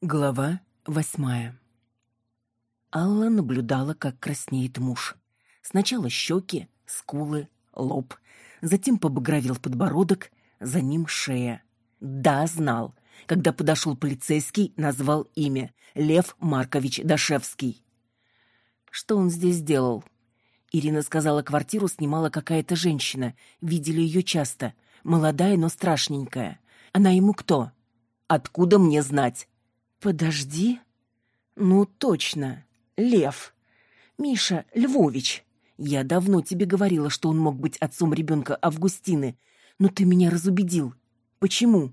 Глава восьмая Алла наблюдала, как краснеет муж. Сначала щеки, скулы, лоб, затем побагровел подбородок, за ним шея. Да, знал. Когда подошел полицейский, назвал имя — Лев Маркович Дашевский. Что он здесь делал? Ирина сказала, квартиру снимала какая-то женщина. Видели ее часто. Молодая, но страшненькая. Она ему кто? Откуда мне знать? Подожди. Ну, точно. Лев. Миша Львович. Я давно тебе говорила, что он мог быть отцом ребенка Августины, но ты меня разубедил. Почему?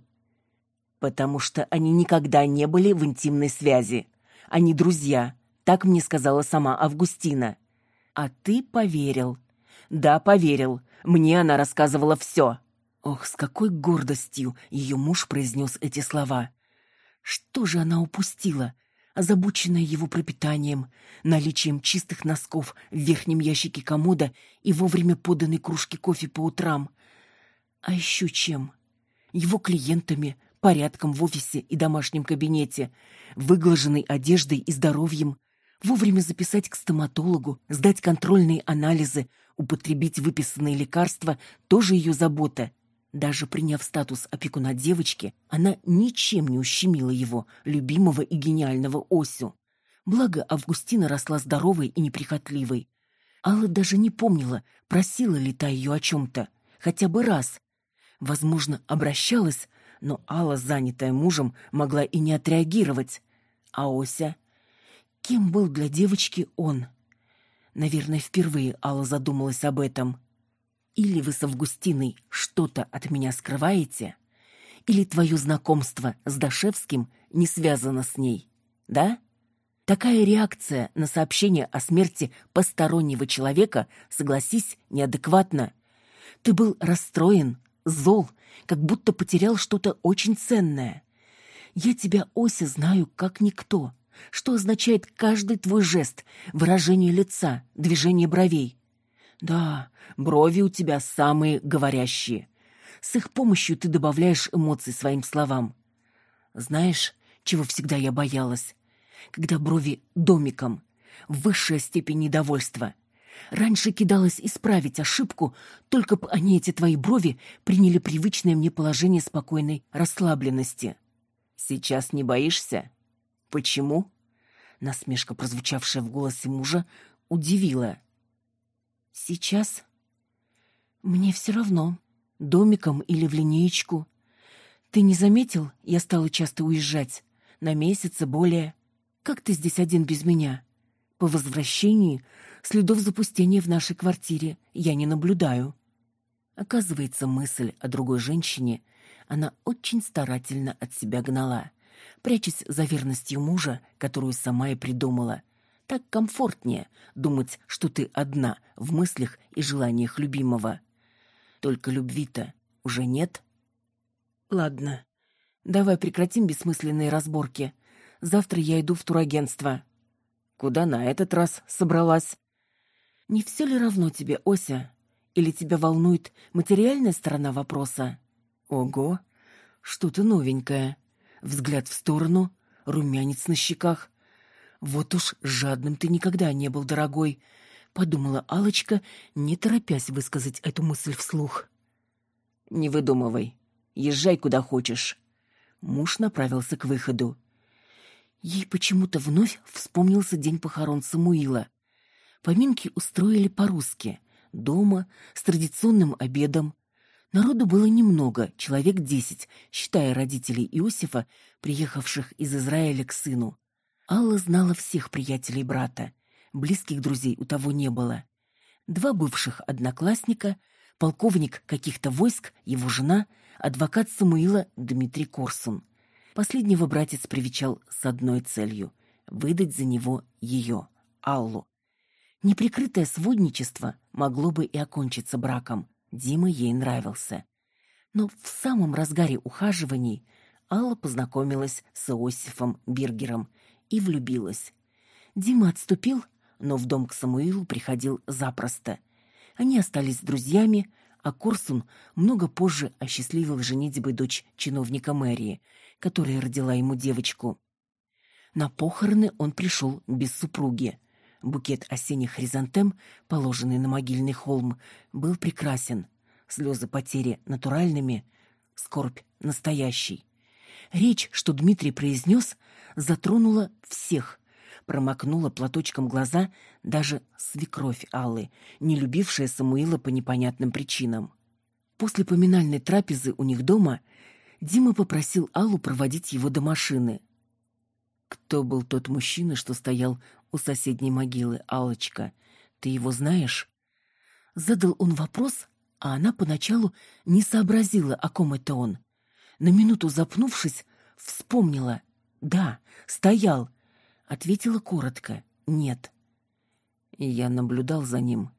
Потому что они никогда не были в интимной связи. Они друзья. Так мне сказала сама Августина. А ты поверил. Да, поверил. Мне она рассказывала все. Ох, с какой гордостью ее муж произнес эти слова. Что же она упустила? Озабоченная его пропитанием, наличием чистых носков в верхнем ящике комода и вовремя поданной кружки кофе по утрам. А еще чем? Его клиентами, порядком в офисе и домашнем кабинете, выглаженной одеждой и здоровьем, вовремя записать к стоматологу, сдать контрольные анализы, употребить выписанные лекарства – тоже ее забота – даже приняв статус опекуна девочки, она ничем не ущемила его, любимого и гениального Осю. Благо, Августина росла здоровой и неприхотливой. Алла даже не помнила, просила ли та ее о чем-то, хотя бы раз. Возможно, обращалась, но Алла, занятая мужем, могла и не отреагировать. А Ося? Кем был для девочки он? Наверное, впервые Алла задумалась об этом. Или вы с Августиной что-то от меня скрываете, или твое знакомство с Дашевским не связано с ней, да? Такая реакция на сообщение о смерти постороннего человека, согласись, неадекватна. Ты был расстроен, зол, как будто потерял что-то очень ценное. Я тебя, Ося, знаю как никто. Что означает каждый твой жест, выражение лица, движение бровей. Да, брови у тебя самые говорящие. С их помощью ты добавляешь эмоций своим словам. Знаешь, чего всегда я боялась? Когда брови домиком. Высшая степень недовольства. Раньше кидалась исправить ошибку, только бы они, эти твои брови, приняли привычное мне положение спокойной расслабленности. Сейчас не боишься? Почему? Насмешка, прозвучавшая в голосе мужа, удивила. Сейчас мне все равно, домиком или в линеечку. Ты не заметил, я стала часто уезжать, на месяцы более. Как ты здесь один без меня? По возвращении следов запустения в нашей квартире я не наблюдаю. Оказывается, мысль о другой женщине она очень старательно от себя гнала, прячась за верностью мужа, которую сама и придумала — так комфортнее думать, что ты одна в мыслях и желаниях любимого. Только любви-то уже нет. Ладно, давай прекратим бессмысленные разборки. Завтра я иду в турагентство. Куда на этот раз собралась? Не все ли равно тебе, Ося? Или тебя волнует материальная сторона вопроса? Ого, что-то новенькое. Взгляд в сторону, румянец на щеках. Вот уж жадным ты никогда не был, дорогой, подумала Алочка, не торопясь высказать эту мысль вслух. Не выдумывай. Езжай куда хочешь. Муж направился к выходу. Ей почему-то вновь вспомнился день похорон Самуила. Поминки устроили по-русски, дома, с традиционным обедом. Народу было немного, человек десять, считая родителей Иосифа, приехавших из Израиля к сыну. Алла знала всех приятелей брата. Близких друзей у того не было. Два бывших одноклассника, полковник каких-то войск, его жена, адвокат Самуила Дмитрий Корсун. Последнего братец привечал с одной целью — выдать за него ее, Аллу. Неприкрытое сводничество могло бы и окончиться браком. Дима ей нравился. Но в самом разгаре ухаживаний Алла познакомилась с Иосифом Биргером — и влюбилась. Дима отступил, но в дом к Самуилу приходил запросто. Они остались друзьями, а Корсун много позже осчастливил женитьбой дочь чиновника мэрии, которая родила ему девочку. На похороны он пришел без супруги. Букет осенних хризантем, положенный на могильный холм, был прекрасен. Слезы потери натуральными, скорбь настоящей. Речь, что Дмитрий произнес, затронула всех. Промокнула платочком глаза даже свекровь Аллы, не любившая Самуила по непонятным причинам. После поминальной трапезы у них дома Дима попросил Аллу проводить его до машины. Кто был тот мужчина, что стоял у соседней могилы, Алочка? Ты его знаешь? Задал он вопрос, а она поначалу не сообразила, о ком это он. На минуту запнувшись, вспомнила. Да, стоял. Ответила коротко. Нет. Я наблюдал за ним.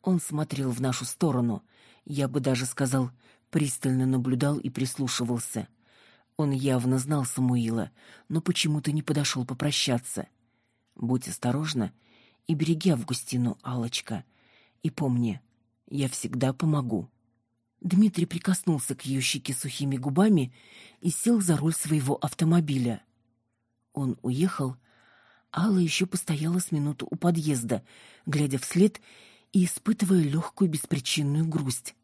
Он смотрел в нашу сторону. Я бы даже сказал, пристально наблюдал и прислушивался. Он явно знал Самуила, но почему-то не подошел попрощаться. Будь осторожна и береги Августину, Алочка. И помни, я всегда помогу. Дмитрий прикоснулся к ее щеке сухими губами и сел за руль своего автомобиля. Он уехал, Алла еще постояла с минуту у подъезда, глядя вслед и испытывая легкую беспричинную грусть.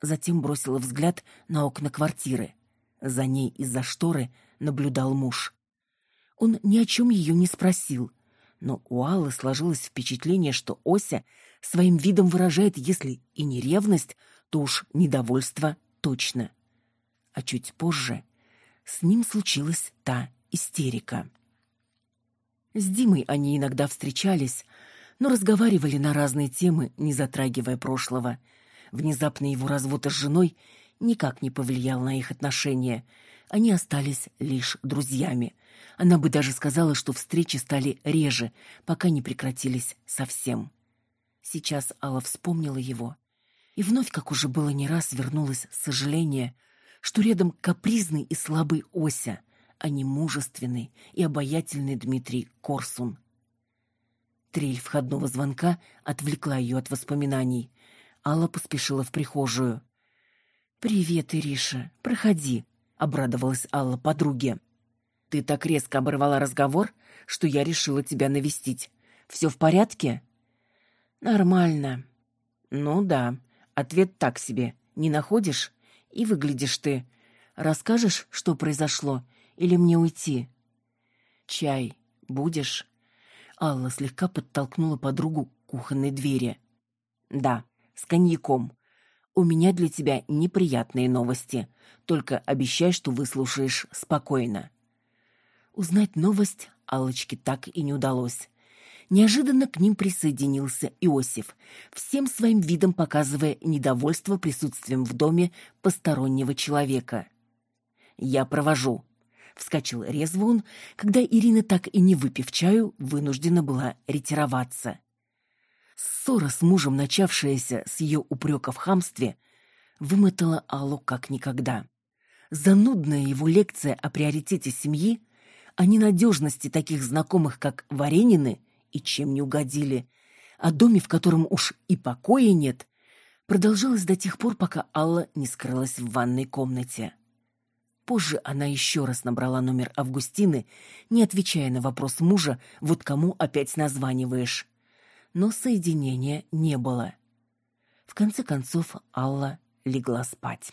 Затем бросила взгляд на окна квартиры. За ней из-за шторы наблюдал муж. Он ни о чем ее не спросил, но у Аллы сложилось впечатление, что Ося своим видом выражает, если и не ревность, то уж недовольство точно. А чуть позже с ним случилась та истерика. С Димой они иногда встречались, но разговаривали на разные темы, не затрагивая прошлого. Внезапный его развод с женой никак не повлиял на их отношения. Они остались лишь друзьями. Она бы даже сказала, что встречи стали реже, пока не прекратились совсем. Сейчас Алла вспомнила его, и вновь, как уже было не раз, вернулось сожаление, что рядом капризный и слабый Ося, а не мужественный и обаятельный Дмитрий Корсун. Трель входного звонка отвлекла ее от воспоминаний. Алла поспешила в прихожую. «Привет, Ириша, проходи», — обрадовалась Алла подруге. «Ты так резко оборвала разговор, что я решила тебя навестить. Все в порядке?» «Нормально». «Ну да, ответ так себе. Не находишь? И выглядишь ты. Расскажешь, что произошло, или мне уйти?» «Чай будешь?» Алла слегка подтолкнула подругу к кухонной двери. «Да, с коньяком. У меня для тебя неприятные новости. Только обещай, что выслушаешь спокойно. Узнать новость Алочке так и не удалось. Неожиданно к ним присоединился Иосиф, всем своим видом показывая недовольство присутствием в доме постороннего человека. «Я провожу», — вскочил резво он, когда Ирина, так и не выпив чаю, вынуждена была ретироваться. Ссора с мужем, начавшаяся с ее упрека в хамстве, вымотала Аллу как никогда. Занудная его лекция о приоритете семьи, о ненадежности таких знакомых, как Варенины, и чем не угодили, о доме, в котором уж и покоя нет, продолжалась до тех пор, пока Алла не скрылась в ванной комнате. Позже она еще раз набрала номер Августины, не отвечая на вопрос мужа, вот кому опять названиваешь но соединения не было. В конце концов Алла легла спать.